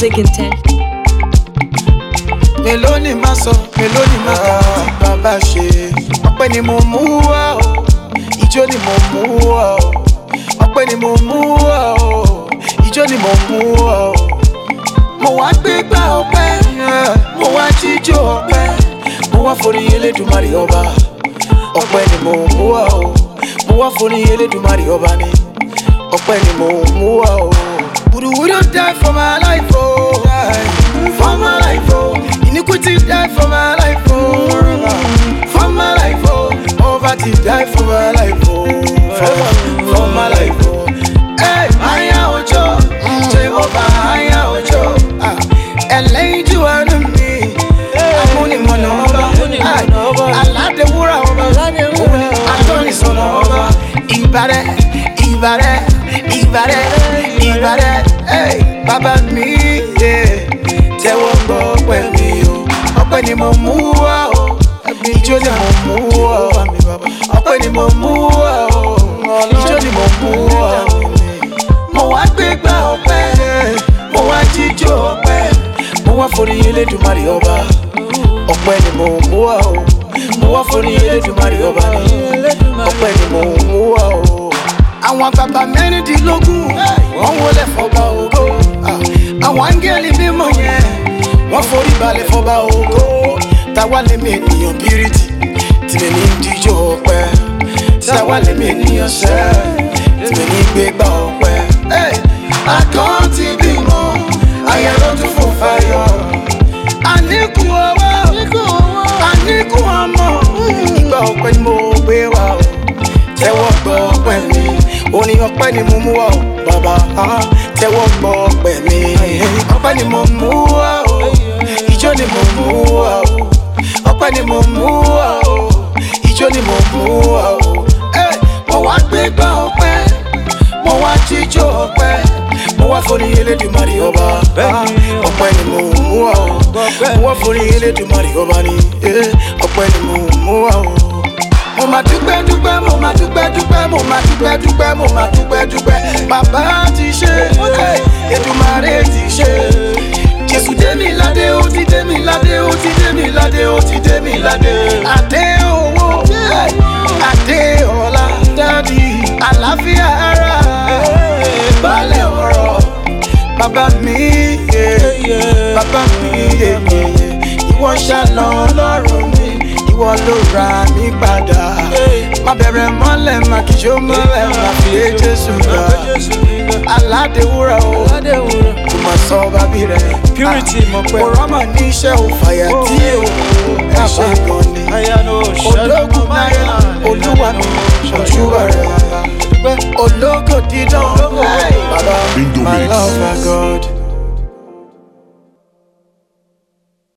music intent. mélòó ni màá sọ mélòó ni màá kà bàbá ṣe ọpẹ́ ni mo mú wá o ìjó ni mo mú wá o ọpẹ́ ni mo mú wá o ìjó ni mo mú wá o mo wá gbégbá ọpẹ́ mo wá jíjó ọpẹ́ mo wá forí Elédùmarè ọba ọpẹ́ ni mo mú wá o mo wá forí Elédùmarè ọba ni ọpẹ́ ni mo mú wá o. Wouldn't wouldn't die for my life, oh. For my life, oh. Iniquity die for my life, oh. For my life, oh. Poverty die for my life, oh. For, for my life, oh. Hey, eh, Aya Ojo, Jehovah Aya Ojo. Ẹlẹ́yin ah, tí wàá nù mí, amúnimọ̀nà ọba, aládéwúrà ah, ọba, atọ́nisọ̀nà ọba, ìbàrẹ̀, ìbàrẹ̀, ìbàrẹ̀, ìbàrẹ̀ bàbá mi tẹ́wọ́ gbọ́ ọpẹ́ mi o ọpẹ́ ni mo mú wá o ijó ni mo mú wá o ọpẹ́ ni mo mú wá o ijó ni mo mú wá o mo wá gbé gbá ọpẹ́ mo wá jíjó ọpẹ́ mo wá forí Elédùmarè ọba ọpẹ́ ni mo mú wá o mo wá forí Elédùmarè ọba ni ọpẹ́ ni mo mú wá o àwọn bàbá mẹ́rìndínlógún wọ́n wọlé fọba ògo. Ah, àwọn áńgẹ́lì mímọ́ wọ́n forí balẹ̀ fọba ògo táwa lèmi ènìyàn bíríìtì tìmẹ̀lì ń díjọ́ ọpẹ́ táwa lèmi ènìyàn sẹ́ tìmẹ̀lì ń gbégbá ọpẹ́. àkáǹtì bímọ ayẹyẹ tún fò fayọ àníkù owó àníkù ọmọ ìgbà ọpẹ́ ni mo gbé wa o tẹ́wọ́ gbọ́ ọpẹ́ mi oníyanpẹ́ ni mo mú wa o bàbá tẹ́wọ́ gbọ́ ọpẹ́ mi ọpẹ́ ni mo mú wá o ijó ni mo mú wá o ọpẹ́ ni mo mú wá o ijó ni mo mú wá o mo wá gbé gbá ọpẹ́ mo wá jíjó ọpẹ́ mo wá forí Elédùmarè ọba ọpẹ́ ni mo mú wá o mo wá forí Elédùmarè ọba ni ọpẹ́ ni mo mú wá o mo máa dúpẹ́ dúpẹ́ mo máa dúpẹ́ dúpẹ́ mo máa dúpẹ́ dúpẹ́ mo máa dúpẹ́ dúpẹ́ bàbá ti ṣe ṣe. Jésù dé mi ládé, ó ti dé mi ládé, ó ti dé mi ládé, ó ti dé mi ládé. Àdé owó, àdé ọ̀la, dáàdi, àlàáfíà ara, balẹ̀ ọ̀rọ̀, bàbá mi, bàbá mi, ìwọ ṣàlọ́ ọlọ́run mi, ìwọ ló ra mi padà. Má bẹ̀rẹ̀ mọ́lẹ̀, má kìí ṣó mọ́lẹ̀, má fi Jésù gbà. Aládé wúrà o sọ bàbí rẹ̀. Purity mo pẹ́. Kò rámà ní iṣẹ́ ò fàyà díẹ̀ o. Ẹ ṣe gan ni.